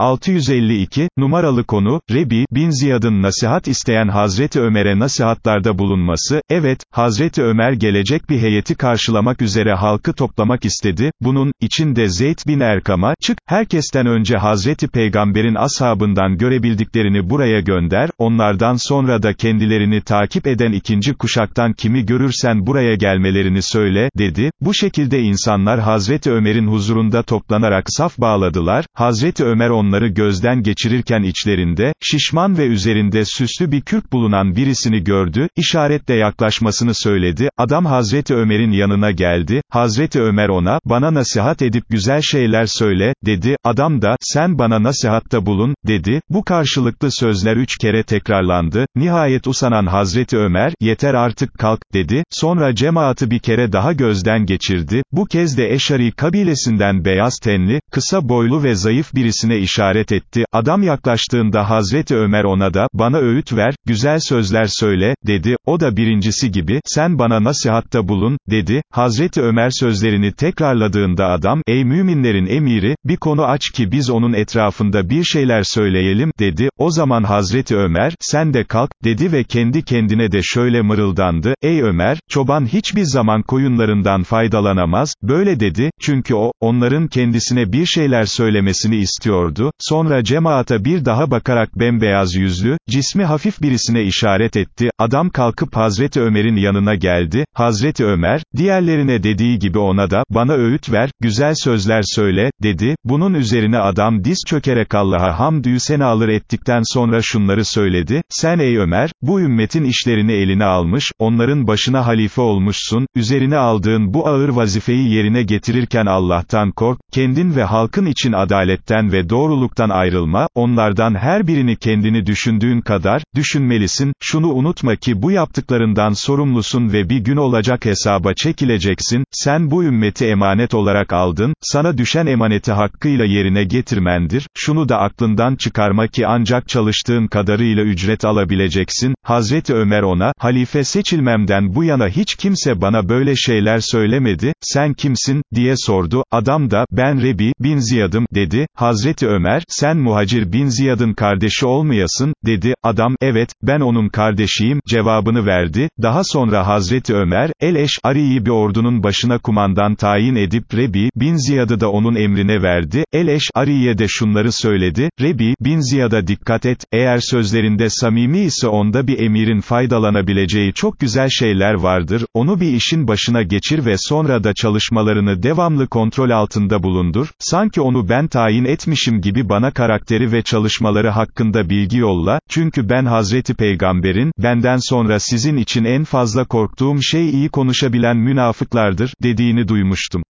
652, numaralı konu, Rebi, bin Ziyad'ın nasihat isteyen Hazreti Ömer'e nasihatlarda bulunması, evet, Hazreti Ömer gelecek bir heyeti karşılamak üzere halkı toplamak istedi, bunun, içinde Zeyd bin Erkam'a, çık, herkesten önce Hazreti Peygamber'in ashabından görebildiklerini buraya gönder, onlardan sonra da kendilerini takip eden ikinci kuşaktan kimi görürsen buraya gelmelerini söyle, dedi, bu şekilde insanlar Hazreti Ömer'in huzurunda toplanarak saf bağladılar, Hazreti Ömer onları gözden geçirirken içlerinde, şişman ve üzerinde süslü bir kürk bulunan birisini gördü, işaretle yaklaşmasını söyledi, adam Hazreti Ömer'in yanına geldi, Hazreti Ömer ona, bana nasihat edip güzel şeyler söyle, dedi, adam da, sen bana nasihatta bulun, dedi, bu karşılıklı sözler üç kere tekrarlandı, nihayet usanan Hazreti Ömer, yeter artık kalk, dedi, sonra cemaati bir kere daha gözden geçirdi, bu kez de Eşari kabilesinden beyaz tenli, kısa boylu ve zayıf birisine işaret etti, adam yaklaştığında Hazreti Ömer ona da, bana öğüt ver, güzel sözler söyle, dedi, o da birincisi gibi, sen bana nasihatta bulun, dedi, Hazreti Ömer sözlerini tekrarladığında adam, ey müminlerin emiri, bir konu aç ki biz onun etrafında bir şeyler söyleyelim, dedi, o zaman Hazreti Ömer, sen de kalk, dedi ve kendi kendine de şöyle mırıldandı, ey Ömer, çoban hiçbir zaman koyunlarından faydalanamaz, böyle dedi, çünkü o, onların kendisine bir şeyler söylemesini istiyordu, sonra cemaata bir daha bakarak bembeyaz yüzlü, cismi hafif birisine işaret etti, adam kalkıp Hazreti Ömer'in yanına geldi, Hazreti Ömer, diğerlerine dediği gibi ona da, bana öğüt ver, güzel sözler söyle, dedi, bunun üzerine adam diz çökerek Allah'a hamdü senalar ettikten sonra şunları söyledi, sen ey Ömer, bu ümmetin işlerini eline almış, onların başına halife olmuşsun, üzerine aldığın bu ağır vazifeyi yerine getirirken Allah'tan kork, kendin ve halkın için adaletten ve doğruluktan ayrılma, onlardan her birini kendini düşündüğün kadar, düşünmelisin, şunu unutma ki bu yaptıklarından sorumlusun ve bir gün olacak hesaba çekileceksin, sen bu ümmeti emanet olarak aldın, sana düşen emaneti hakkıyla yerine getirmendir, şunu da aklından çıkarma ki ancak çalıştığın kadarıyla ücret alabileceksin, Hazreti Ömer ona, halife seçilmemden bu yana hiç kimse bana böyle şeyler söylemedi, sen kimsin, diye sordu, adam da, ben Rebi, bin Ziyad'ım, dedi, Hazreti Ömer, sen Muhacir bin Ziyad'ın kardeşi olmayasın, dedi, adam, evet, ben onun kardeşiyim, cevabını verdi, daha sonra Hazreti Ömer, El-Eş, Ari'yi bir ordunun başına kumandan tayin edip Rebi, bin Ziyad'ı da onun emrine verdi, El-Eş, Ari'ye de şunları söyledi, Rebi, bin Ziyad'a dikkat et, eğer sözlerinde samimi ise onda bir emirin faydalanabileceği çok güzel şeyler vardır, onu bir işin başına geçir ve sonra da çalışmalarını devamlı kontrol altında bulundur, sanki onu ben tayin etmişim gibi bana karakteri ve çalışmaları hakkında bilgi yolla, çünkü ben Hazreti Peygamber'in, benden sonra sizin için en fazla korktuğum şey iyi konuşabilen münafıklardır, dediğini duymuştum.